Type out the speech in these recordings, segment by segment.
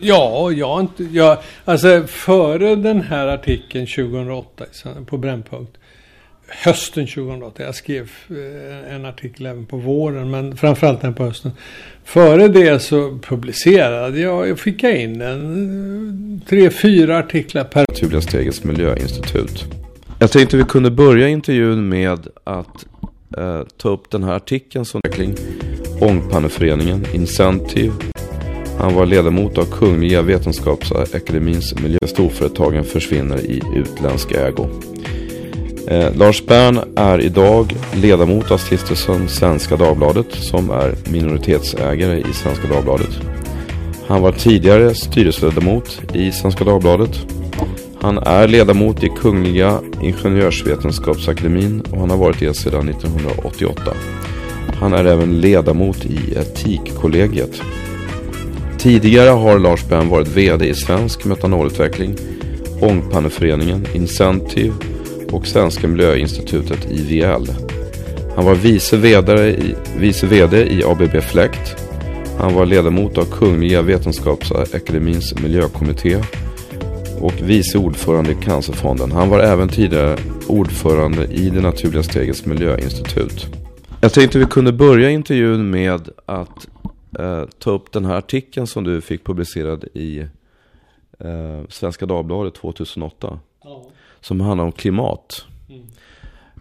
Ja, jag inte, jag, alltså före den här artikeln 2008 på Brännpunkt. Hösten 2008. Jag skrev eh, en artikel även på våren, men framförallt den på hösten. Före det så publicerade jag, jag fick in en eh, tre, fyra artiklar per... Naturliga stegets miljöinstitut. Jag tänkte vi kunde börja intervjun med att eh, ta upp den här artikeln som Ångpanneföreningen, Incentive. Han var ledamot av Kungliga Vetenskapsakademins miljö. Storföretagen försvinner i utländsk ägo. Eh, Lars Bern är idag ledamot av stiftelsen Svenska Dagbladet som är minoritetsägare i Svenska Dagbladet. Han var tidigare styrelseledamot i Svenska Dagbladet. Han är ledamot i Kungliga Ingenjörsvetenskapsakademin och han har varit det sedan 1988. Han är även ledamot i Etikkollegiet. Tidigare har Lars Bern varit VD i Svensk Metanolutveckling, Ångpanneföreningen, Incentive och Svenska Miljöinstitutet IVL. Han var vice vd, i, vice vd i ABB Fläkt. Han var ledamot av Kungliga Vetenskapsakademins miljökommitté och vice ordförande i Cancerfonden. Han var även tidigare ordförande i det naturliga stegets miljöinstitut. Jag tänkte vi kunde börja intervjun med att eh, ta upp den här artikeln som du fick publicerad i eh, Svenska Dagbladet 2008. Ja. Som handlar om klimat. Mm.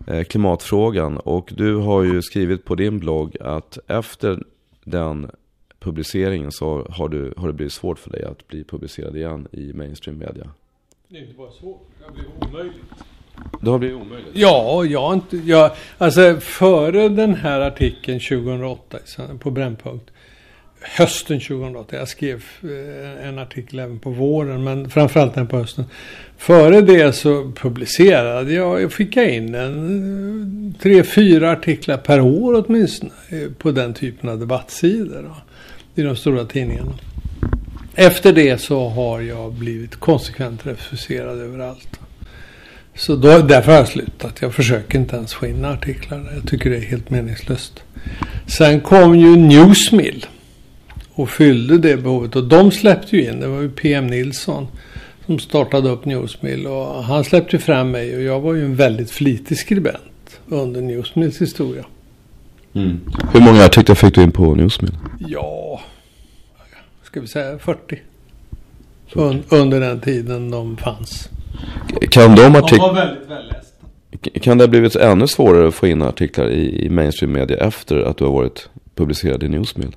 Eh, klimatfrågan. Och du har ju skrivit på din blogg att efter den publiceringen så har, du, har det blivit svårt för dig att bli publicerad igen i mainstream media. Det är inte bara svårt, det har blivit omöjligt. Det har blivit omöjligt? Ja, jag inte, jag, alltså före den här artikeln 2008 på Brännpunkt. Hösten 2008. Jag skrev eh, en artikel även på våren, men framförallt den på hösten. Före det så publicerade jag, jag fick in en eh, tre, fyra artiklar per år åtminstone eh, på den typen av debattsidor. Då i de stora tidningarna. Efter det så har jag blivit konsekvent refuserad överallt. Så då, därför har jag slutat. Jag försöker inte ens få in artiklar. Jag tycker det är helt meningslöst. Sen kom ju Newsmill och fyllde det behovet. Och de släppte ju in, det var ju PM Nilsson som startade upp Newsmill. Och han släppte fram mig och jag var ju en väldigt flitig skribent under Newsmills historia. Mm. Hur många artiklar fick du in på Newsmill? Ja, ska vi säga 40. 40. Un, under den tiden de fanns. Kan de artiklarna... De var väldigt vällästa. Kan det ha blivit ännu svårare att få in artiklar i, i mainstream media efter att du har varit publicerad i Newsmill?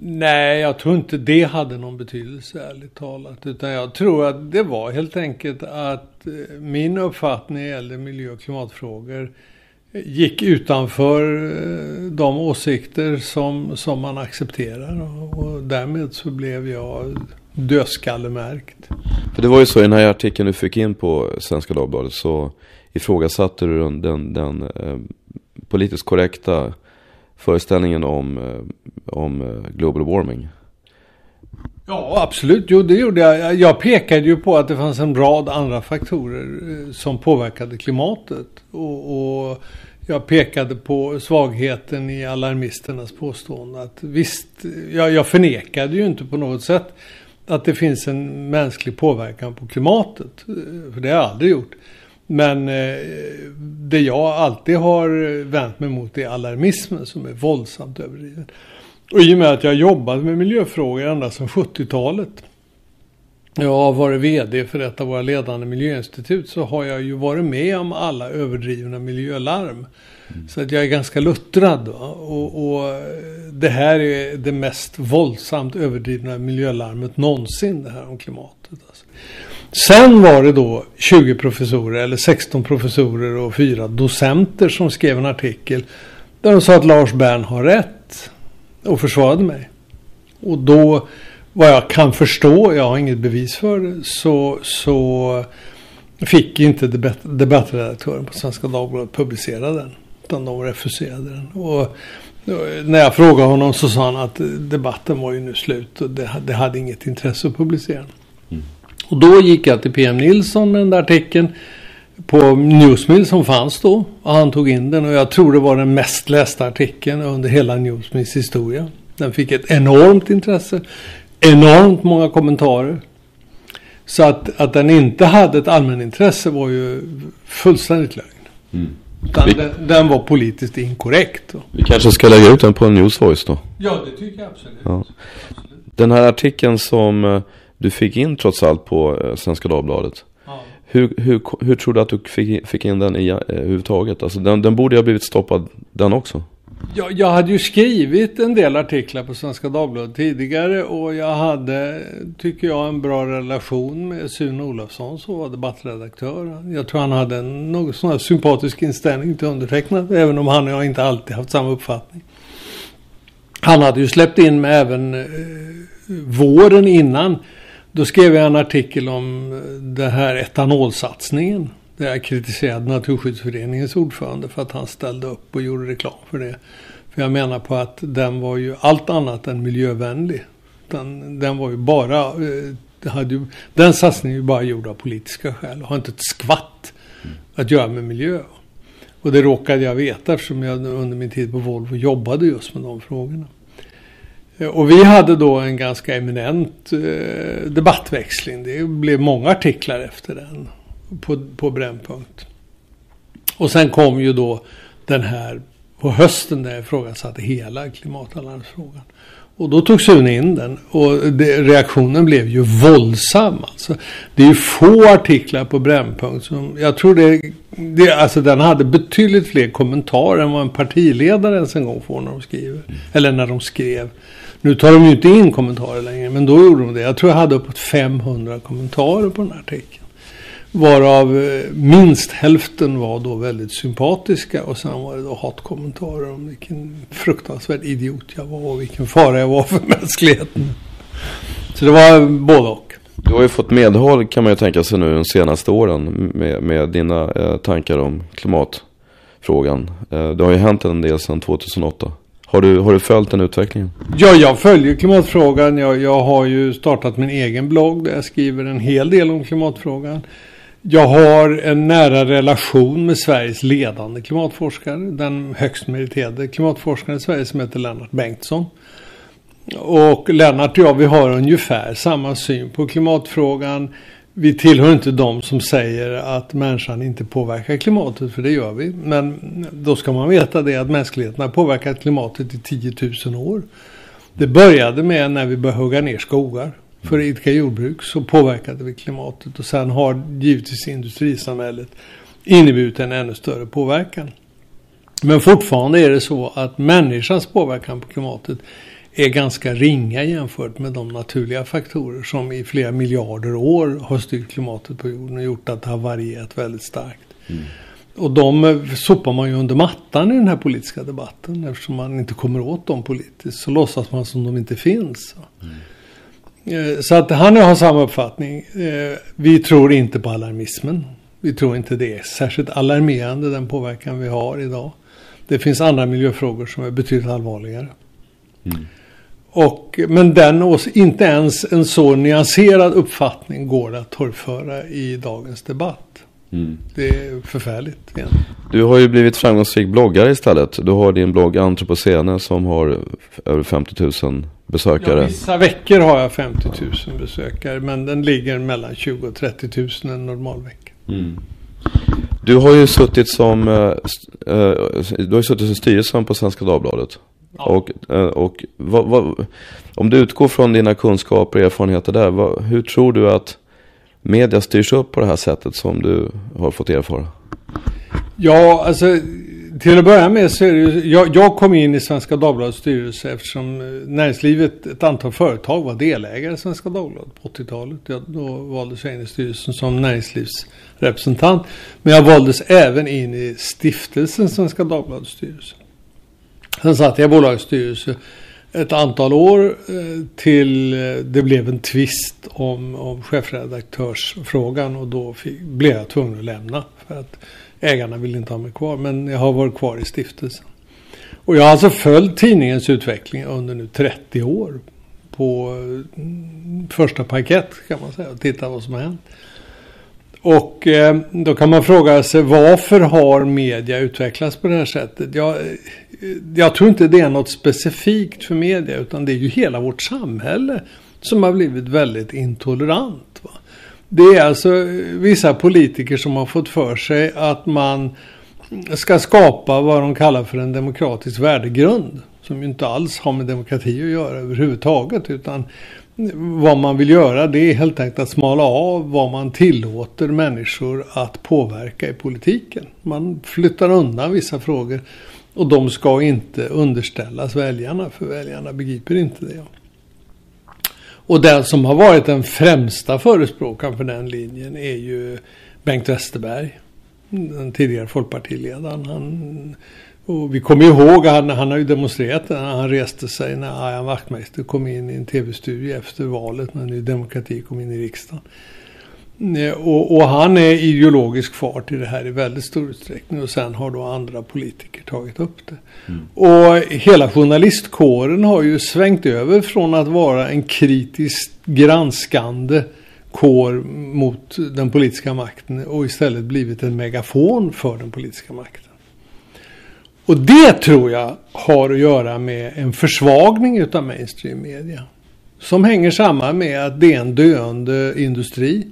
Nej, jag tror inte det hade någon betydelse ärligt talat. Utan jag tror att det var helt enkelt att eh, min uppfattning gällde miljö och klimatfrågor eh, gick utanför eh, de åsikter som, som man accepterar. Och, och därmed så blev jag dödskallemärkt. För det var ju så i den här artikeln du fick in på Svenska Dagbladet så ifrågasatte du den, den, den eh, politiskt korrekta föreställningen om, eh, om eh, global warming. Ja, absolut. Jo, det gjorde jag. Jag pekade ju på att det fanns en rad andra faktorer eh, som påverkade klimatet. Och, och jag pekade på svagheten i alarmisternas påstående. Att visst, jag, jag förnekade ju inte på något sätt att det finns en mänsklig påverkan på klimatet. För det har jag aldrig gjort. Men eh, det jag alltid har vänt mig mot är alarmismen som är våldsamt överdriven. Och i och med att jag jobbat med miljöfrågor ända sedan 70-talet. Jag har varit VD för ett av våra ledande miljöinstitut så har jag ju varit med om alla överdrivna miljölarm. Mm. Så att jag är ganska luttrad. Och, och, det här är det mest våldsamt överdrivna miljölarmet någonsin det här om klimatet. Alltså. Sen var det då 20 professorer eller 16 professorer och fyra docenter som skrev en artikel där de sa att Lars Bern har rätt och försvarade mig. Och då, vad jag kan förstå, jag har inget bevis för det, så, så fick inte debatt, debattredaktören på Svenska Dagbladet publicera den. Utan de refuserade den. Och när jag frågade honom så sa han att debatten var ju nu slut och det, det hade inget intresse att publicera den. Och då gick jag till PM Nilsson med den där artikeln på Newsmill som fanns då. Och han tog in den och jag tror det var den mest lästa artikeln under hela Newsmills historia. Den fick ett enormt intresse. enormt många kommentarer. Så att, att den inte hade ett allmänintresse var ju fullständigt lögn. Mm. Vi... Den, den, var politiskt inkorrekt. Vi kanske ska lägga ut den på Newsvoice då? Ja, det tycker jag absolut. Ja. Den här artikeln som eh, du fick in trots allt på eh, Svenska Dagbladet. Ja. Hur, hur, hur tror du att du fick, fick in den i, eh, överhuvudtaget? Alltså den, den borde ju ha blivit stoppad den också. Ja, jag hade ju skrivit en del artiklar på Svenska Dagbladet tidigare och jag hade, tycker jag, en bra relation med Sune Olofsson som var debattredaktör. Jag tror han hade en något sån här sympatisk inställning till undertecknad, även om han och jag inte alltid haft samma uppfattning. Han hade ju släppt in mig även eh, våren innan. Då skrev jag en artikel om eh, det här etanolsatsningen. Där jag kritiserade Naturskyddsföreningens ordförande för att han ställde upp och gjorde reklam för det. För jag menar på att den var ju allt annat än miljövänlig. Den, den var ju bara, eh, hade ju, den satsningen är ju bara gjord av politiska skäl och har inte ett skvatt att göra med miljö. Och det råkade jag veta eftersom jag under min tid på Volvo jobbade just med de frågorna. Och vi hade då en ganska eminent eh, debattväxling. Det blev många artiklar efter den på, på Brännpunkt. Och sen kom ju då den här på hösten där jag ifrågasatte hela klimatanalysfrågan. Och då tog Sune in den och det, reaktionen blev ju våldsam. Alltså. Det är ju få artiklar på Brännpunkt som, jag tror det, det, alltså den hade betydligt fler kommentarer än vad en partiledare ens en gång får när de skriver. Mm. Eller när de skrev. Nu tar de ju inte in kommentarer längre, men då gjorde de det. Jag tror jag hade uppåt 500 kommentarer på den här artikeln. Varav eh, minst hälften var då väldigt sympatiska och sen var det då hatkommentarer om vilken fruktansvärd idiot jag var och vilken fara jag var för mänskligheten. Så det var både och. Du har ju fått medhåll kan man ju tänka sig nu de senaste åren med, med dina eh, tankar om klimatfrågan. Eh, det har ju hänt en del sedan 2008. Har du, har du följt den utvecklingen? Ja, jag följer klimatfrågan. Jag, jag har ju startat min egen blogg där jag skriver en hel del om klimatfrågan. Jag har en nära relation med Sveriges ledande klimatforskare. Den högst meriterade klimatforskaren i Sverige som heter Lennart Bengtsson. Och Lennart och jag, vi har ungefär samma syn på klimatfrågan. Vi tillhör inte de som säger att människan inte påverkar klimatet, för det gör vi. Men då ska man veta det att mänskligheten har påverkat klimatet i 10 000 år. Det började med när vi började hugga ner skogar för att idka jordbruk så påverkade vi klimatet och sen har givetvis industrisamhället inneburit en ännu större påverkan. Men fortfarande är det så att människans påverkan på klimatet är ganska ringa jämfört med de naturliga faktorer som i flera miljarder år har styrt klimatet på jorden och gjort att det har varierat väldigt starkt. Mm. Och de sopar man ju under mattan i den här politiska debatten eftersom man inte kommer åt dem politiskt. Så låtsas man som de inte finns. Mm. Eh, så att han och jag har samma uppfattning. Eh, vi tror inte på alarmismen. Vi tror inte det är särskilt alarmerande den påverkan vi har idag. Det finns andra miljöfrågor som är betydligt allvarligare. Mm. Och, men den, inte ens en så nyanserad uppfattning går det att torgföra i dagens debatt. Mm. Det är förfärligt. Igen. Du har ju blivit framgångsrik bloggare istället. Du har din blogg Antropocene som har över 50 000 besökare. Ja, vissa veckor har jag 50 000 besökare. Men den ligger mellan 20 och 30 000 en normal vecka. Mm. Du har ju suttit som, uh, du har ju suttit som styrelsen på Svenska Dagbladet. Ja. Och, uh, och vad, vad, om du utgår från dina kunskaper och erfarenheter där. Vad, hur tror du att media styrs upp på det här sättet som du har fått erfara? Ja, alltså till att börja med så är det jag, jag kom in i Svenska Dagbladets styrelse eftersom eh, näringslivet, ett antal företag var delägare i Svenska Dagbladet på 80-talet. Jag, då valdes jag in i styrelsen som näringslivsrepresentant. Men jag valdes även in i stiftelsen Svenska Dagbladets styrelse. Sen satt jag i bolagets styrelse ett antal år eh, till eh, det blev en tvist om, om chefredaktörsfrågan och då fick, blev jag tvungen att lämna. För att ägarna ville inte ha mig kvar. Men jag har varit kvar i stiftelsen. Och jag har alltså följt tidningens utveckling under nu 30 år. På mm, första parkett kan man säga och titta vad som har hänt. Och eh, då kan man fråga sig varför har media utvecklats på det här sättet? Jag, eh, jag tror inte det är något specifikt för media utan det är ju hela vårt samhälle som har blivit väldigt intolerant. Va? Det är alltså eh, vissa politiker som har fått för sig att man ska skapa vad de kallar för en demokratisk värdegrund. Som ju inte alls har med demokrati att göra överhuvudtaget. Utan vad man vill göra det är helt enkelt att smala av vad man tillåter människor att påverka i politiken. Man flyttar undan vissa frågor och de ska inte underställas väljarna för väljarna begriper inte det. Och den som har varit den främsta förespråkaren för den linjen är ju Bengt Westerberg. Den tidigare folkpartiledaren. Han, och vi kommer ihåg, han, han har ju demonstrerat när han reste sig när Ian Wachtmeister kom in i en tv-studio efter valet när Ny Demokrati kom in i riksdagen. Eh, och, och, han är ideologisk fart i det här i väldigt stor utsträckning. Och sen har då andra politiker tagit upp det. Mm. Och hela journalistkåren har ju svängt över från att vara en kritiskt granskande kår mot den politiska makten och istället blivit en megafon för den politiska makten. Och det tror jag har att göra med en försvagning utav mainstream media. Som hänger samman med att det är en döende industri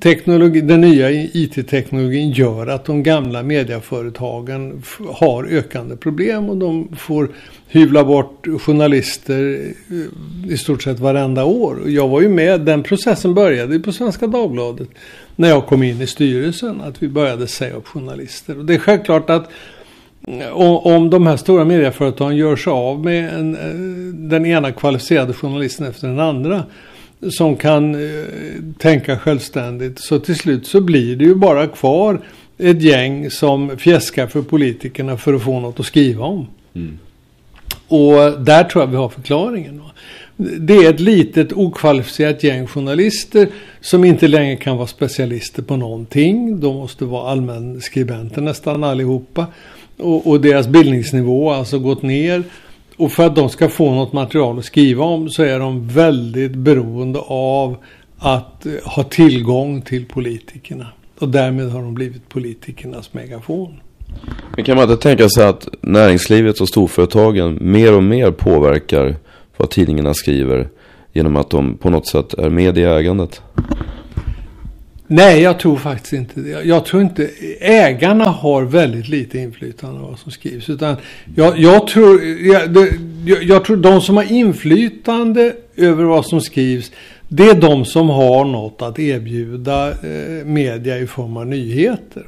teknologi, den nya IT-teknologin gör att de gamla mediaföretagen har ökande problem och de får hyvla bort journalister eh, i stort sett varenda år. Jag var ju med, den processen började på Svenska Dagbladet när jag kom in i styrelsen, att vi började säga upp journalister. Och det är självklart att eh, om de här stora medieföretagen gör sig av med en, eh, den ena kvalificerade journalisten efter den andra som kan eh, tänka självständigt. Så till slut så blir det ju bara kvar ett gäng som fjäskar för politikerna för att få något att skriva om. Mm. Och där tror jag vi har förklaringen. Det är ett litet okvalificerat gäng journalister som inte längre kan vara specialister på någonting. De måste vara allmänskribenter nästan allihopa. Och, och deras bildningsnivå har alltså gått ner. Och för att de ska få något material att skriva om så är de väldigt beroende av att eh, ha tillgång till politikerna. Och därmed har de blivit politikernas megafon. Men kan man inte tänka sig att näringslivet och storföretagen mer och mer påverkar vad tidningarna skriver genom att de på något sätt är med i ägandet? Nej, jag tror faktiskt inte det. Jag tror inte ägarna har väldigt lite inflytande av vad som skrivs. Utan jag, jag tror, jag, jag, jag, tror de som har inflytande över vad som skrivs. Det är de som har något att erbjuda eh, media i form av nyheter.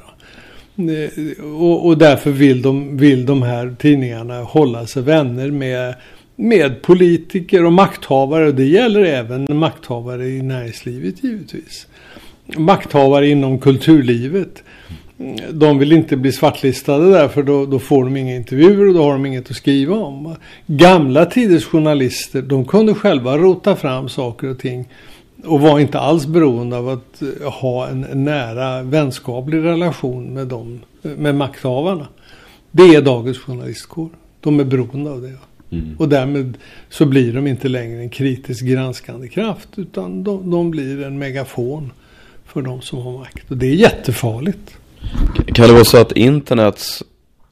Eh, och, och, därför vill de, vill de här tidningarna hålla sig vänner med, med politiker och makthavare. Och Det gäller även makthavare i näringslivet givetvis makthavare inom kulturlivet. De vill inte bli svartlistade där för då, då, får de inga intervjuer och då har de inget att skriva om. Gamla tiders journalister de kunde själva rota fram saker och ting och var inte alls beroende av att eh, ha en nära vänskaplig relation med dem, med makthavarna. Det är dagens journalistkår. De är beroende av det. Mm. Och därmed så blir de inte längre en kritisk granskande kraft utan de, de blir en megafon för de som har makt. Och det är jättefarligt. Kan det vara så att internet,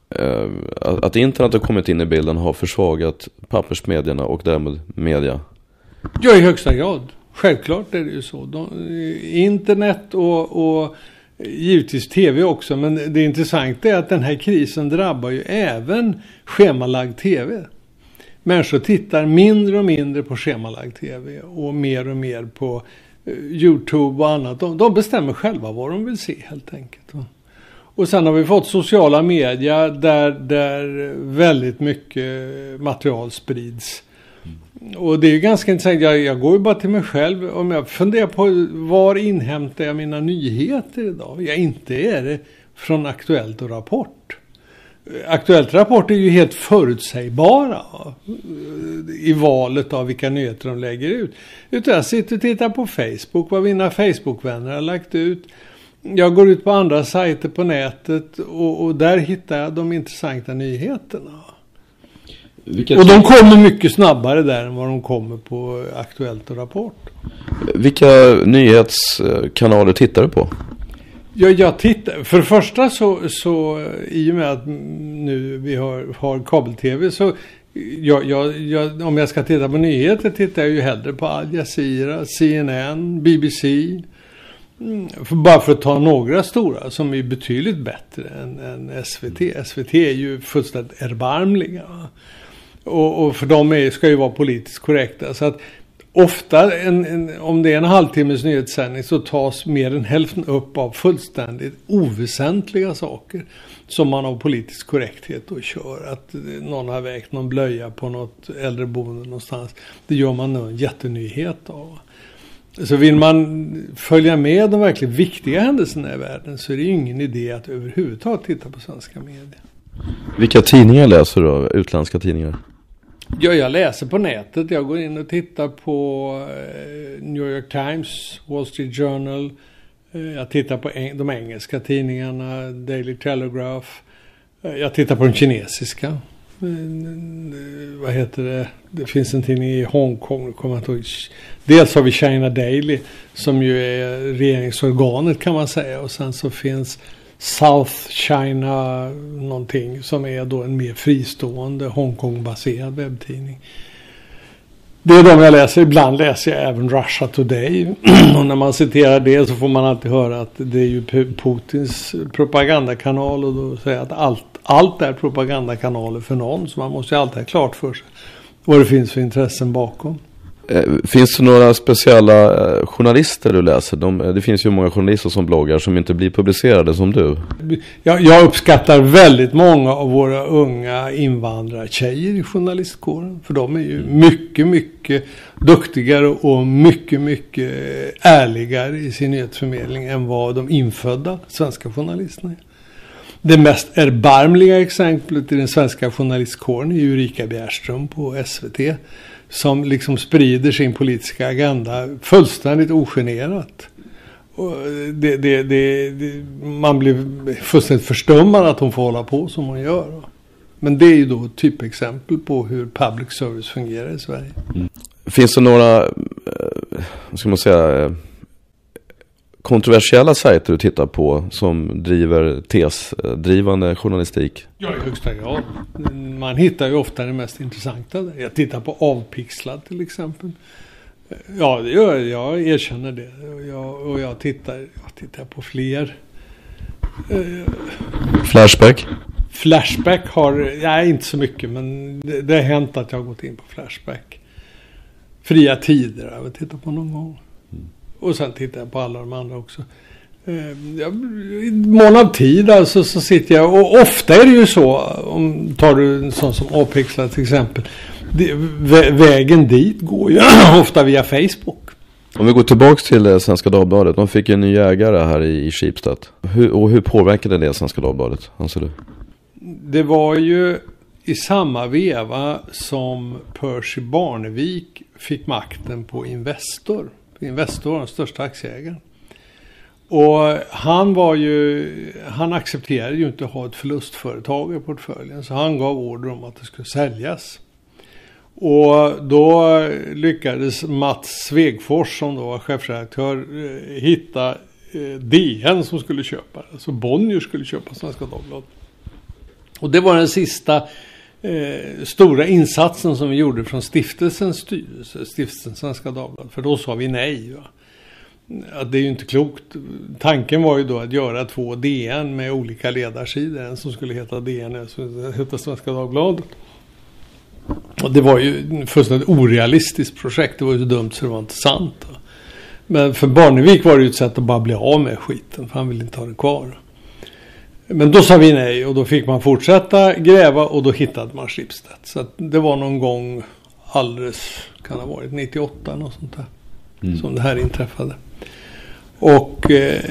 eh, att internet har kommit in i bilden har försvagat pappersmedierna och därmed media? Ja, i högsta grad. Självklart är det ju så. De, internet och, och givetvis tv också. Men det intressanta är att den här krisen drabbar ju även schemalagd tv. Människor tittar mindre och mindre på schemalagd tv och mer och mer på Youtube och annat. De, de, bestämmer själva vad de vill se helt enkelt. Och sen har vi fått sociala medier där, där väldigt mycket material sprids. Och det är ju ganska intressant. Jag, jag går ju bara till mig själv. Om jag funderar på var inhämtar jag mina nyheter idag? Ja, inte är det från Aktuellt och Rapport. Aktuellt Rapport är ju helt förutsägbara i valet av vilka nyheter de lägger ut. Utan jag sitter och tittar på Facebook, vad mina Facebook-vänner har lagt ut. Jag går ut på andra sajter på nätet och, och där hittar jag de intressanta nyheterna. Vilka och de kommer mycket snabbare där än vad de kommer på Aktuellt och Rapport. Vilka nyhetskanaler tittar du på? Ja, jag tittar. För det första så, så eh, i och med att nu vi har, har kabel-tv så jag, jag, jag, om jag ska titta på nyheter tittar jag ju hellre på Al Jazeera, CNN, BBC. För, mm, bara för att ta några stora som är betydligt bättre än, än SVT. SVT är ju fullständigt erbarmliga. Och, och, för dem är, ska ju vara politiskt korrekta. Så att ofta, en, en, om det är en halvtimmes nyhetssändning så tas mer än hälften upp av fullständigt oväsentliga saker. Som man av politisk korrekthet då kör. Att någon har vägt någon blöja på något äldreboende någonstans. Det gör man en jättenyhet av. Så vill man följa med de verkligt viktiga händelserna i världen så är det ju ingen idé att överhuvudtaget titta på svenska medier. Vilka tidningar läser du då? Utländska tidningar? Ja, jag läser på nätet. Jag går in och tittar på eh, New York Times, Wall Street Journal. Eh, jag tittar på de engelska tidningarna, Daily Telegraph. Eh, jag tittar på de kinesiska. Vad heter det? Det finns en tidning i Hongkong. Kommer jag ihåg. Dels har vi China Daily som ju är regeringsorganet kan man säga. Och sen så finns South China någonting som är då en mer fristående Hongkong-baserad webbtidning. Det är de jag läser. Ibland läser jag även Russia Today. och när man citerar det så får man alltid höra att det är ju Putins propagandakanal och då säger jag att allt, allt är propagandakanaler för någon. Så man måste ju alltid ha klart för sig vad det finns för intressen bakom. Eh, finns det några speciella eh, journalister du läser? De, eh, det finns ju många journalister som bloggar som inte blir publicerade som du. Jag, jag uppskattar väldigt många av våra unga invandrartjejer i journalistkåren. För de är ju mycket, mycket duktigare och mycket, mycket ärligare i sin nyhetsförmedling än vad de infödda svenska journalisterna är. Det mest erbarmliga exemplet i den svenska journalistkåren är ju Rika Bjärström på SVT som liksom sprider sin politiska agenda fullständigt ogenerat. Det, det, det, man blir fullständigt förstummad att hon får hålla på som hon gör. Men det är ju då ett typexempel på hur public service fungerar i Sverige. Mm. Finns det några, eh, vad ska man säga, eh, kontroversiella sajter du tittar på som driver tesdrivande journalistik? Ja, i högsta grad. Man hittar ju ofta det mest intressanta. Jag tittar på Avpixlad till exempel. Ja, det gör jag. Jag erkänner det. Jag, och jag tittar, jag tittar på fler. Flashback? Flashback har, nej inte så mycket men det, det har hänt att jag har gått in på Flashback. Fria tider har jag tittat på någon gång. Och sen tittar jag på alla de andra också. Eh, I mån av tid alltså så sitter jag och ofta är det ju så om tar du en sån som Apexlar till exempel. Det, vägen dit går ju ofta via Facebook. Om vi går tillbaks till eh, Svenska Dagbladet. De fick en ny ägare här i, i Schibsted. Hur, och hur påverkade det Svenska Dagbladet anser du? Det var ju i samma veva som Percy Barnevik fick makten på Investor. Investor, den största aktieägaren. Och han var ju, han accepterade ju inte att ha ett förlustföretag i portföljen. Så han gav order om att det skulle säljas. Och då lyckades Mats Svegfors som då var chefredaktör eh, hitta eh, DN som skulle köpa det. Alltså Bonnier skulle köpa Svenska Dagbladet. Och det var den sista eh, stora insatsen som vi gjorde från stiftelsens styrelse, stiftelsen Svenska Dagbladet. För då sa vi nej. Va? Att det är ju inte klokt. Tanken var ju då att göra två DN med olika ledarsidor. En som skulle heta DN och en som skulle heta Svenska Dagbladet. Och det var ju ett fullständigt orealistiskt projekt. Det var ju så dumt så det var inte sant. Men för Barnevik var det ju ett sätt att bara bli av med skiten. För han ville inte ha den kvar. Men då sa vi nej och då fick man fortsätta gräva och då hittade man Schibsted. Så det var någon gång alldeles, kan ha varit 98 något sånt där. Mm. Som det här inträffade. Och eh,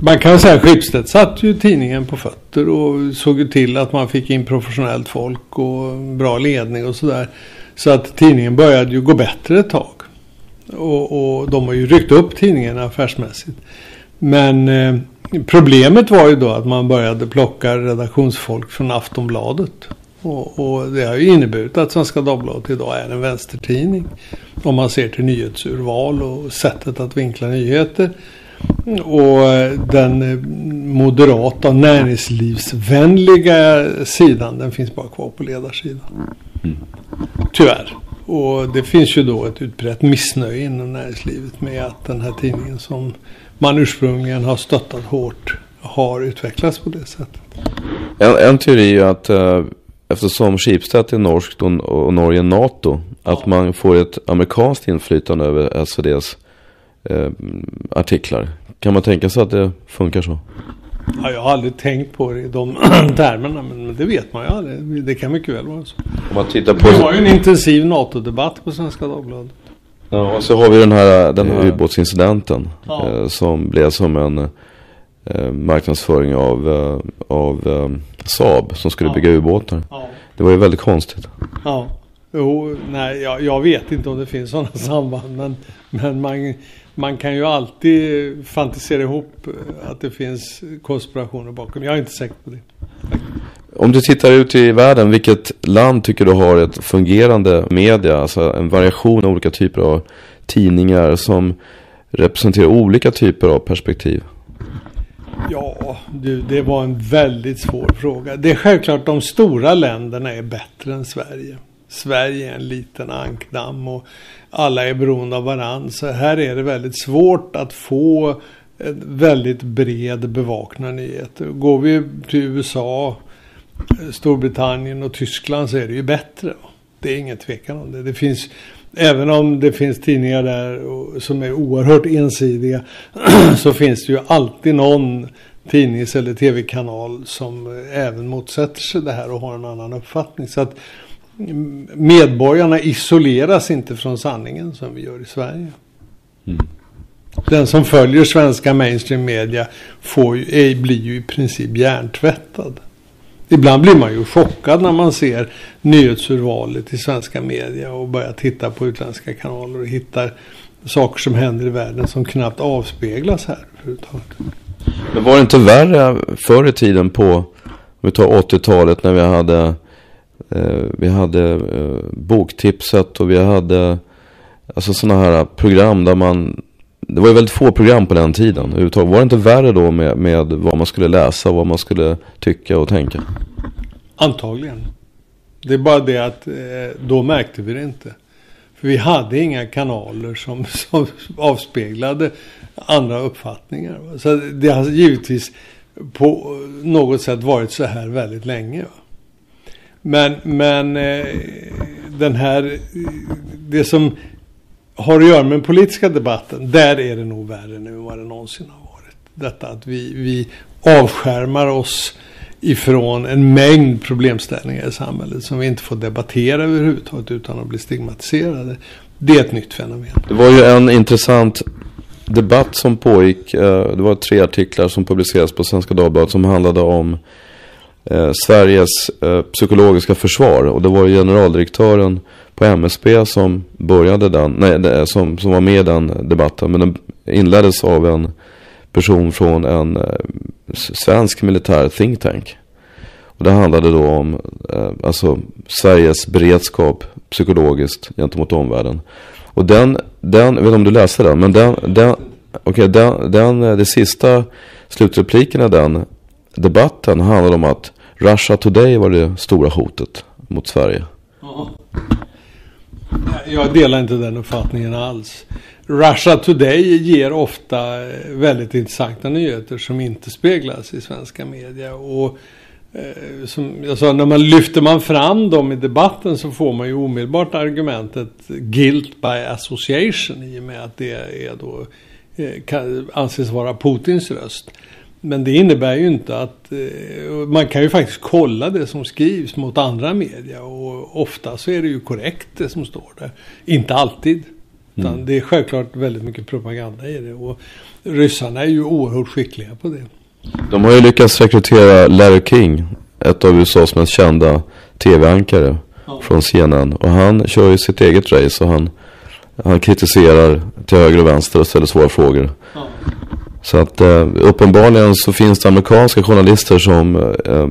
man kan säga att Schibsted satt ju tidningen på fötter och såg till att man fick in professionellt folk och bra ledning och sådär. Så att tidningen började ju gå bättre ett tag. Och, och de har ju ryckt upp tidningen affärsmässigt. Men eh, Problemet var ju då att man började plocka redaktionsfolk från Aftonbladet. Och, och, det har ju inneburit att Svenska Dagbladet idag är en vänstertidning. Om man ser till nyhetsurval och sättet att vinkla nyheter. Och den moderata näringslivsvänliga sidan den finns bara kvar på ledarsidan. Mm. Tyvärr. Och det finns ju då ett utbrett missnöje inom näringslivet med att den här tidningen som man ursprungligen har stöttat hårt har utvecklats på det sättet. En, en teori är att eh, eftersom Schibsted är norskt och, och Norge NATO, att man får ett amerikanskt inflytande över SVDs eh, artiklar. Kan man tänka sig att det funkar så? Ja, jag har aldrig tänkt på det i de termerna, men det vet man ju aldrig. Det kan mycket väl vara så. Om man tittar på... Vi har ju en intensiv NATO-debatt på Svenska Dagbladet. Ja, och så har vi den här, den här ubåtsincidenten ja. eh, som blev som en eh, marknadsföring av, eh, av eh, Saab som skulle ja. bygga ubåtar. Ja. Det var ju väldigt konstigt. Ja, jo, nej, jag, jag vet inte om det finns sådana samband, men, men man man kan ju alltid fantisera ihop att det finns konspirationer bakom. Jag är inte säker på det. Om du tittar ut i världen, vilket land tycker du har ett fungerande media? Alltså en variation av olika typer av tidningar som representerar olika typer av perspektiv? Ja, du, det var en väldigt svår fråga. Det är självklart de stora länderna är bättre än Sverige. Sverige är en liten ankdamm och alla är beroende av varandra. Så här är det väldigt svårt att få en väldigt bred bevakning av nyheter. Går vi till USA, Storbritannien och Tyskland så är det ju bättre. Det är ingen tvekan om det. Det finns, även om det finns tidningar där som är oerhört ensidiga så finns det ju alltid någon tidnings eller tv-kanal som även motsätter sig det här och har en annan uppfattning. Så att medborgarna isoleras inte från sanningen som vi gör i Sverige. Mm. Den som följer svenska mainstream media får ju, blir ju i princip hjärntvättad. Ibland blir man ju chockad när man ser nyhetsurvalet i svenska media och börjar titta på utländska kanaler och hittar saker som händer i världen som knappt avspeglas här överhuvudtaget. Men var det inte värre förr i tiden på, om vi tar 80-talet när vi hade Eh, vi hade eh, boktipset och vi hade alltså sådana här program där man det var ju väldigt få program på den tiden överhuvudtaget. Var det inte värre då med, med vad man skulle läsa, vad man skulle tycka och tänka? Antagligen. Det är bara det att eh, då märkte vi det inte. För vi hade inga kanaler som, som avspeglade andra uppfattningar. Så det har givetvis på något sätt varit så här väldigt länge. Va? Men, men eh, den här, eh, det som har att göra med den politiska debatten, där är det nog värre nu än vad det någonsin har varit. Detta att vi, vi avskärmar oss ifrån en mängd problemställningar i samhället som vi inte får debattera överhuvudtaget utan att bli stigmatiserade. Det är ett nytt fenomen. Det var ju en intressant debatt som pågick. Eh, det var tre artiklar som publicerades på Svenska Dagbladet som handlade om eh, Sveriges eh, psykologiska försvar. Och det var generaldirektören på MSB som började den, nej, eh, som, som var med i den debatten. Men den inleddes av en person från en eh, svensk militär think tank. Och det handlade då om eh, alltså Sveriges beredskap psykologiskt gentemot omvärlden. Och den, den, jag vet inte om du läste den, men den, den, okay, den, den, eh, det sista slutrepliken i den debatten handlade om att Russia Today var det stora hotet mot Sverige. Ja. Jag delar inte den uppfattningen alls. Russia Today ger ofta eh, väldigt intressanta nyheter som inte speglas i svenska media. Och eh, som jag sa, när man lyfter man fram dem i debatten så får man ju omedelbart argumentet guilt by association i och med att det är då eh, kan anses vara Putins röst. Men det innebär ju inte att eh, man kan ju faktiskt kolla det som skrivs mot andra media och ofta så är det ju korrekt det som står där. Inte alltid. Utan mm. det är självklart väldigt mycket propaganda i det och ryssarna är ju oerhört skickliga på det. De har ju lyckats rekrytera Larry King, ett av USAs mest kända tv-ankare ja. från CNN. Och han kör ju sitt eget race och han, han kritiserar till höger och vänster och ställer svåra frågor. Ja. Så att eh, uppenbarligen så finns det amerikanska journalister som, eh,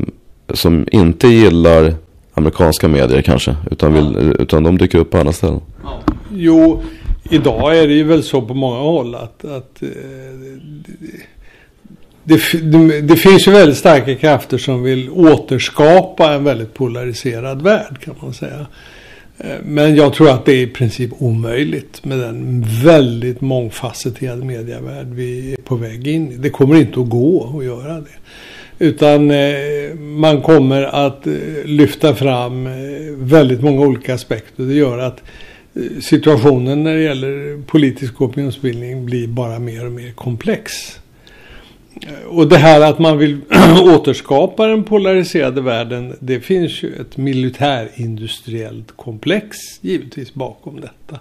som inte gillar amerikanska medier kanske. Utan, vill, utan de dyker upp på andra ställen. Jo, idag är det ju väl så på många håll att, att eh, det, det, det, finns ju väldigt starka krafter som vill återskapa en väldigt polariserad värld kan man säga. Eh, men jag tror att det är i princip omöjligt med den väldigt mångfacetterade medievärld vi är på väg in i. Det kommer inte att gå att göra det. Utan eh, man kommer att eh, lyfta fram väldigt många olika aspekter. Det gör att situationen när det gäller politisk opinionsbildning blir bara mer och mer komplex. Eh, och det här att man vill återskapa den polariserade världen, det finns ju ett militärindustriellt komplex givetvis bakom detta.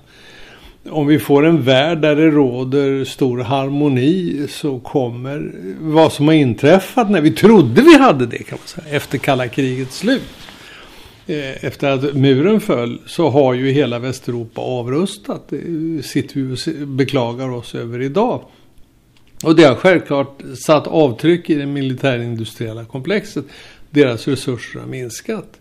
Om vi får en värld där det råder stor harmoni så kommer vad som har inträffat när vi trodde vi hade det kan man säga, efter kalla krigets slut. Eh, efter att muren föll så har ju hela Västeuropa avrustat. Det sitter vi och beklagar oss över idag. Och det har självklart satt avtryck i det militärindustriella komplexet. Deras resurser har minskat.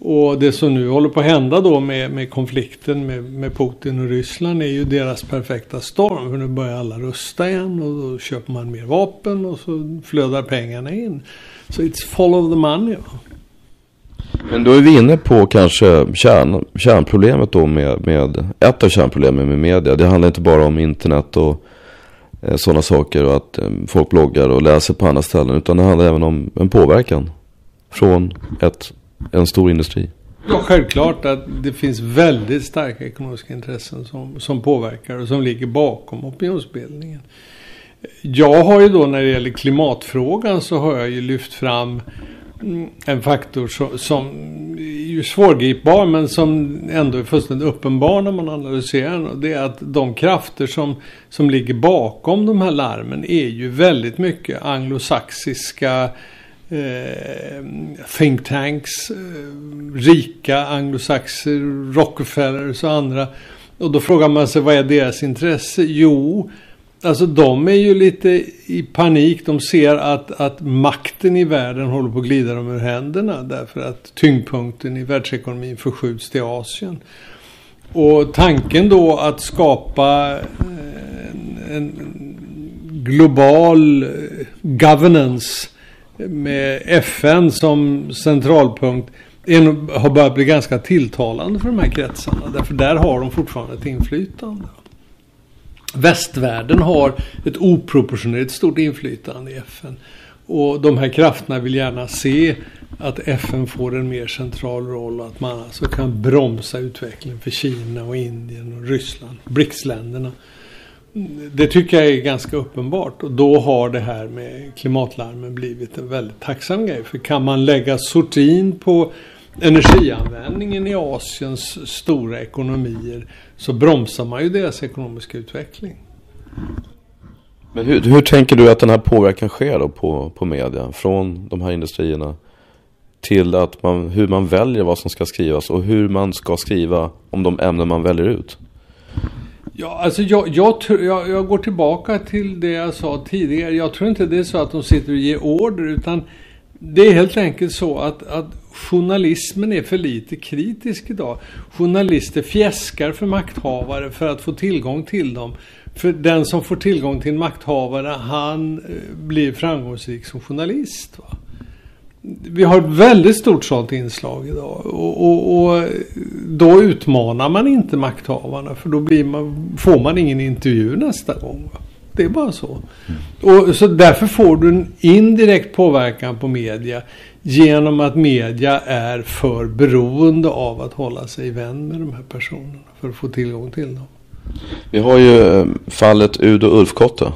Och det som nu håller på att hända då med, med konflikten med, med, Putin och Ryssland är ju deras perfekta storm. För nu börjar alla rusta igen och då köper man mer vapen och så flödar pengarna in. Så it's follow the money. Men då är vi inne på kanske kärn, kärnproblemet då med, med ett av kärnproblemen med media. Det handlar inte bara om internet och Eh, sådana saker och att eh, folk bloggar och läser på andra ställen. Utan det handlar även om en påverkan från ett, en stor industri. Ja, självklart att det finns väldigt starka ekonomiska intressen som, som påverkar och som ligger bakom opinionsbildningen. Jag har ju då när det gäller klimatfrågan så har jag ju lyft fram Mm, en faktor som, som är ju svårgripbar men som ändå är fullständigt uppenbar när man analyserar den. Det är att de krafter som, som ligger bakom de här larmen är ju väldigt mycket anglosaxiska eh, think tanks, eh, rika anglosaxer, Rockefellers och andra. Och då frågar man sig vad är deras intresse? Jo, Alltså de är ju lite i panik. De ser att, att makten i världen håller på att glida dem ur händerna. Därför att tyngdpunkten i världsekonomin förskjuts till Asien. Och tanken då att skapa eh, en, en global eh, governance med FN som centralpunkt är, har börjat bli ganska tilltalande för de här kretsarna. Därför där har de fortfarande ett inflytande västvärlden har ett oproportionerligt stort inflytande i FN. Och de här krafterna vill gärna se att FN får en mer central roll och att man alltså kan bromsa utvecklingen för Kina och Indien och Ryssland, BRICS-länderna. Det tycker jag är ganska uppenbart och då har det här med klimatlarmen blivit en väldigt tacksam grej. För kan man lägga sortin på energianvändningen i Asiens stora ekonomier så bromsar man ju deras ekonomiska utveckling. Men hur, hur tänker du att den här påverkan sker då på, på media? Från de här industrierna till att man, hur man väljer vad som ska skrivas och hur man ska skriva om de ämnen man väljer ut? Ja, alltså jag, jag, jag, jag går tillbaka till det jag sa tidigare. Jag tror inte det är så att de sitter och ger order utan det är helt enkelt så att, att journalismen är för lite kritisk idag. Journalister fjäskar för makthavare för att få tillgång till dem. För den som får tillgång till en makthavare, han eh, blir framgångsrik som journalist. Va? Vi har ett väldigt stort sådant inslag idag. Och, och, och, då utmanar man inte makthavarna för då man, får man ingen intervju nästa gång. Va? Det är bara så. Mm. Och så därför får du en indirekt påverkan på media genom att media är för beroende av att hålla sig vän med de här personerna för att få tillgång till dem. Vi har ju eh, fallet Udo Ulfkotte.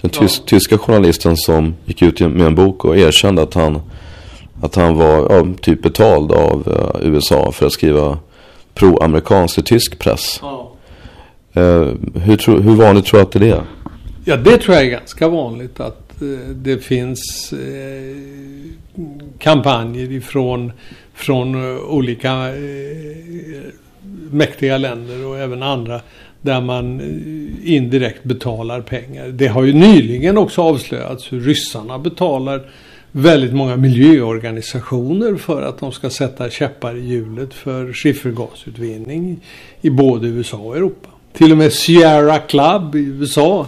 Den ja. tyska journalisten som gick ut med en bok och erkände att han, att han var ja, typ betald av uh, USA för att skriva pro-amerikansk i tysk press. Ja. Uh, hur, hur vanligt tror du att det är? Ja, det tror jag är ganska vanligt att Eh, det finns eh, kampanjer ifrån från eh, olika mäktiga länder och även andra där man indirekt betalar pengar. Det har ju nyligen också avslöjats hur ryssarna betalar väldigt många miljöorganisationer för att de ska sätta käppar i hjulet för skiffergasutvinning i både USA och Europa. Till och med Sierra Club i USA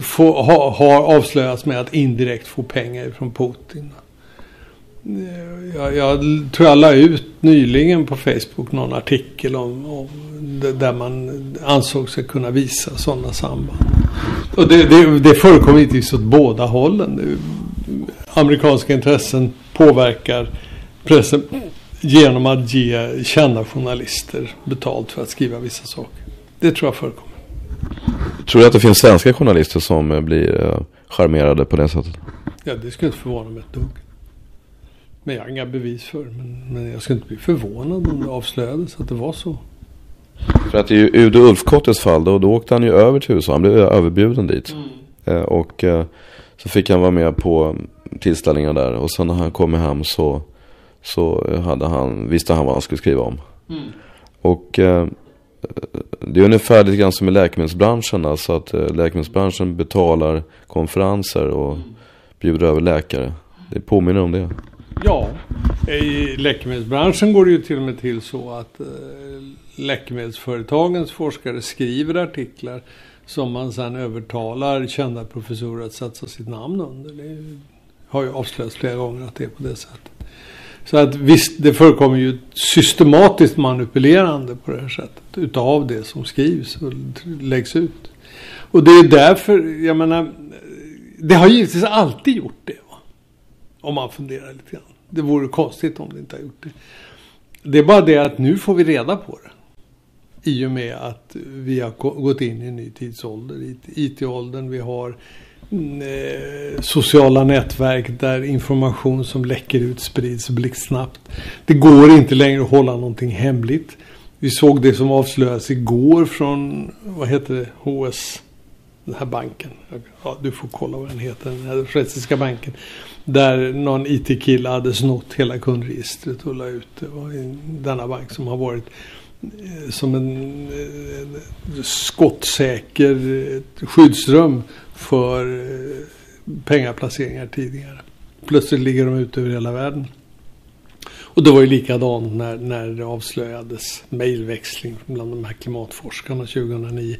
får, ha, har avslöjats med att indirekt få pengar från Putin. Eh, jag, jag tror jag la ut nyligen på Facebook någon artikel om, om där man ansåg sig kunna visa sådana samband. Och det, det, det förekommer givetvis åt båda hållen. Amerikanska intressen påverkar pressen genom att ge kända journalister betalt för att skriva vissa saker. Det tror jag förekommer. Tror du att det finns svenska journalister som eh, blir uh, charmerade på det sättet? Ja, det skulle inte förvåna mig ett dugg. Men jag har inga bevis för men, men jag skulle inte bli förvånad om det avslöjades att det var så. För att i Udo Ulfkottes fall då, då åkte han ju över till USA. Han blev överbjuden dit. Mm. Eh, och eh, så fick han vara med på tillställningar där. Och sen när han kom hem så, så hade han, visste han vad han skulle skriva om. Mm. Och eh, det är ungefär lite grann som i läkemedelsbranschen. Alltså att eh, läkemedelsbranschen betalar konferenser och bjuder över läkare. Det påminner om det. Ja, i läkemedelsbranschen går det ju till och med till så att eh, läkemedelsföretagens forskare skriver artiklar som man sedan övertalar kända professorer att satsa sitt namn under. Det har ju avslöjats flera gånger att det är på det sättet. Så att visst, det förekommer ju systematiskt manipulerande på det här sättet utav det som skrivs och läggs ut. Och det är därför, jag menar, det har givetvis alltid gjort det. Va? Om man funderar lite grann. Det vore konstigt om det inte har gjort det. Det är bara det att nu får vi reda på det. I och med att vi har gått in i en ny tidsålder, IT-åldern. Vi har eh, Mm, eh, sociala nätverk där information som läcker ut sprids blixtsnabbt. Det går inte längre att hålla någonting hemligt. Vi såg det som avslöjades igår från, vad heter det, HS, den här banken. Ja, du får kolla vad den heter, den här schweiziska banken. Där någon IT-kille hade snott hela kundregistret och la ut det. Var denna bank som har varit eh, som en, eh, en skottsäker skyddsrum för eh, pengaplaceringar tidigare. Plötsligt ligger de ute över hela världen. Och det var ju likadant när, när det avslöjades mejlväxling bland de här klimatforskarna 2009.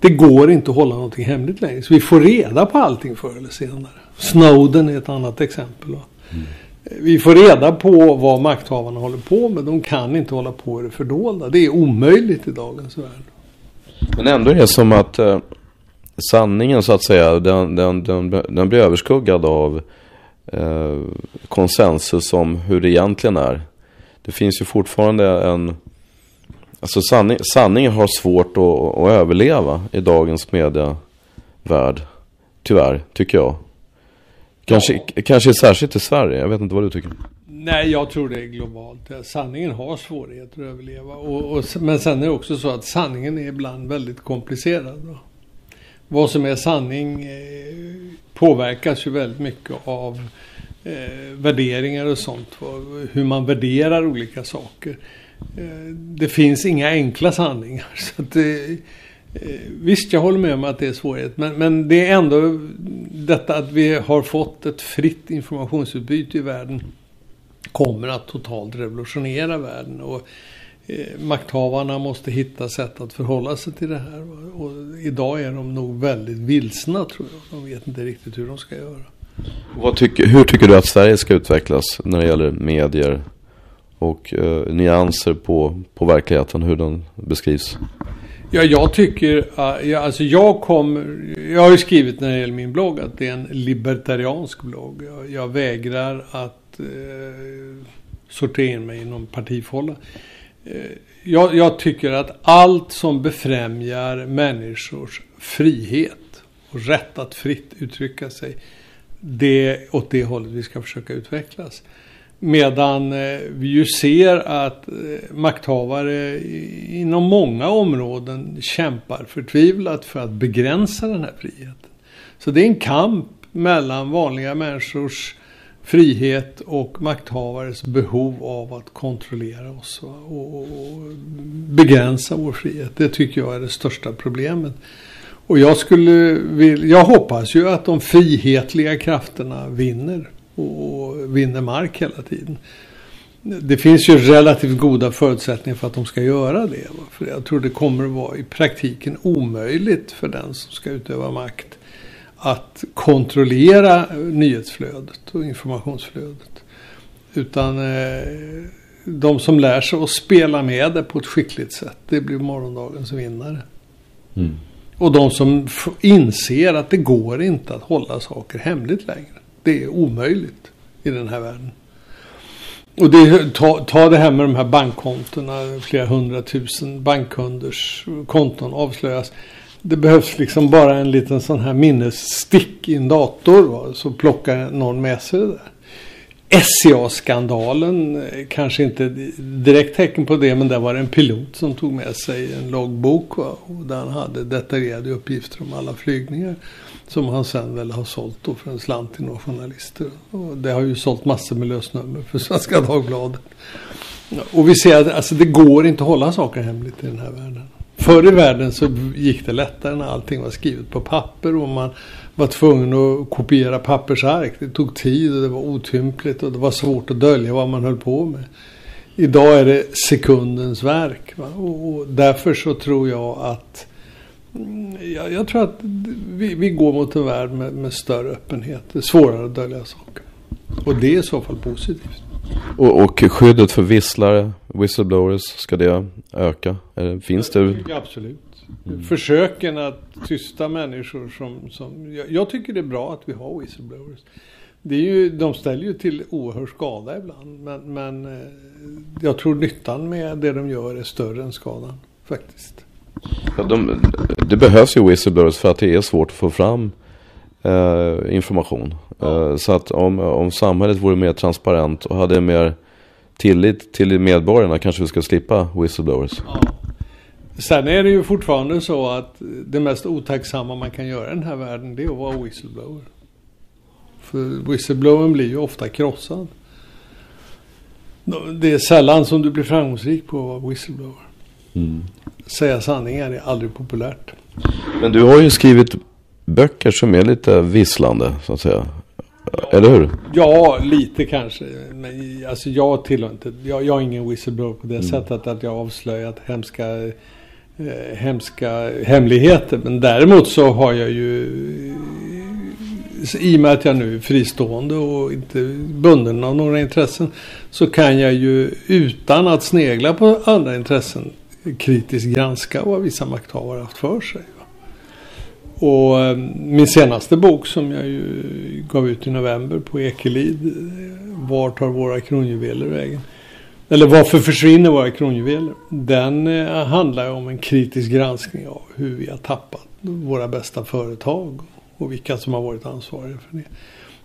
Det går inte att hålla någonting hemligt längre. Så vi får reda på allting förr eller senare. Snowden är ett annat exempel. Mm. Vi får reda på vad makthavarna håller på med. De kan inte hålla på i det fördolda. Det är omöjligt i dagens värld. Men ändå är det som att eh, sanningen så att säga, den, den, den, den blir överskuggad av eh, konsensus om hur det egentligen är. Det finns ju fortfarande en... Alltså sanning, sanningen har svårt att, att överleva i dagens medievärld. Tyvärr, tycker jag. Kanske, ja. kanske särskilt i Sverige. Jag vet inte vad du tycker. Nej, jag tror det är globalt. Sanningen har svårigheter att överleva. Och, och, men sen är det också så att sanningen är ibland väldigt komplicerad. Då. Vad som är sanning eh, påverkas ju väldigt mycket av eh, värderingar och sånt. Hur man värderar olika saker. Eh, det finns inga enkla sanningar. Så att det, visst, jag håller med om att det är svårighet. Men, men det är ändå detta att vi har fått ett fritt informationsutbyte i världen kommer att totalt revolutionera världen. Och eh, makthavarna måste hitta sätt att förhålla sig till det här. Och idag är de nog väldigt vilsna tror jag. De vet inte riktigt hur de ska göra. Tycker, hur tycker du att Sverige ska utvecklas när det gäller medier och eh, nyanser på, på verkligheten, hur den beskrivs? Ja, jag tycker, ja, alltså jag kommer, jag har ju skrivit när det gäller min blogg att det är en libertariansk blogg. Jag, jag vägrar att eh, sortera in mig i någon partifålla. Eh, jag, jag, tycker att allt som befrämjar människors frihet och rätt att fritt uttrycka sig, det är åt det hållet vi ska försöka utvecklas. Medan eh, vi ju ser att eh, makthavare inom många områden kämpar förtvivlat för att begränsa den här friheten. Så det är en kamp mellan vanliga människors frihet och makthavares behov av att kontrollera oss och, begränsa vår frihet. Det tycker jag är det största problemet. Och jag skulle vilja, jag hoppas ju att de frihetliga krafterna vinner och vinner mark hela tiden. Det finns ju relativt goda förutsättningar för att de ska göra det. För jag tror det kommer att vara i praktiken omöjligt för den som ska utöva makt att kontrollera nyhetsflödet och informationsflödet. Utan eh, de som lär sig att spela med det på ett skickligt sätt, det blir morgondagens vinnare. Mm. Och de som inser att det går inte att hålla saker hemligt längre. Det är omöjligt i den här världen. Och det, ta, ta det här med de här bankkontona, flera hundratusen bankkunders konton avslöjas. Det behövs liksom bara en liten sån här minnesstick i en dator va? så plockar någon med sig det där. SCA-skandalen, eh, kanske inte direkt tecken på det, men där var det en pilot som tog med sig en loggbok va? och där han hade detaljerade uppgifter om alla flygningar. Som han sen väl har sålt då för en slant till några journalister. Och det har ju sålt massor med lösnummer för Svenska Dagbladet. Och vi ser att alltså, det går inte att hålla saker hemligt i den här världen. Förr i världen så gick det lättare när allting var skrivet på papper och man var tvungen att kopiera pappersark. Det tog tid och det var otympligt och det var svårt att dölja vad man höll på med. Idag är det sekundens verk. Och därför så tror jag att mm, jag, jag tror att vi, vi, går mot en värld med, med större öppenhet. Det är svårare att dölja saker. Och det är i så fall positivt. Och, och skyddet för visslare, whistleblowers, ska det öka? Eller finns det? Absolut. Mm. Försöken att tysta människor som... som jag, jag, tycker det är bra att vi har whistleblowers. Det är ju, de ställer ju till oerhörd skada ibland. Men, men eh, jag tror nyttan med det de gör är större än skadan. Faktiskt. Ja, de, det behövs ju whistleblowers för att det är svårt att få fram eh, information. Ja. Eh, så att om, om samhället vore mer transparent och hade mer tillit till medborgarna kanske vi ska slippa whistleblowers. Ja. Sen är det ju fortfarande så att det mest otacksamma man kan göra i den här världen det är att vara whistleblower. För whistleblowern blir ju ofta krossad. Det är sällan som du blir framgångsrik på att vara whistleblower. Mm. Säga sanningar är aldrig populärt. Men du har ju skrivit böcker som är lite visslande så att säga. Eller hur? Ja, lite kanske. Men alltså jag tillhör inte, jag, jag är ingen whistleblower på det mm. sättet att jag avslöjat hemska eh, hemska hemligheter. Men däremot så har jag ju i och med att jag nu är fristående och inte bunden av några intressen så kan jag ju utan att snegla på andra intressen kritiskt granska vad vissa makthavare haft för sig. Och eh, min senaste bok som jag ju gav ut i november på Ekelid Var tar våra kronjuveler vägen? Eller varför försvinner våra kronjuveler? Den eh, handlar om en kritisk granskning av hur vi har tappat våra bästa företag och vilka som har varit ansvariga för det.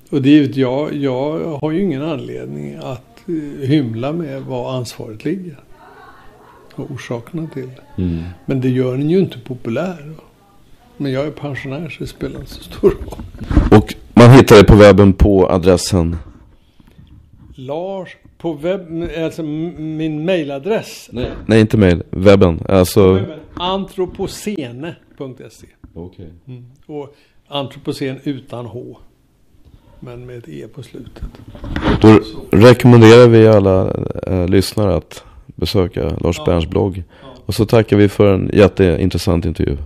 Och det är ju, jag, jag har ju ingen anledning att eh, hymla med var ansvaret ligger. Och orsakerna till det. Mm. Men det gör den ju inte populär. Men jag är pensionär så det spelar inte så stor roll. Och man hittar det på webben på adressen? Lars på webb, alltså min mailadress. Nej, Nej inte mail, webben. Alltså... Webben. Antropocene.se Okej. Okay. Mm. Och antropocen utan H. Men med ett E på slutet. Då Så. rekommenderar vi alla äh, lyssnare att besöka Lars ja. Berns blogg. Ja. Och så tackar vi för en jätteintressant intervju.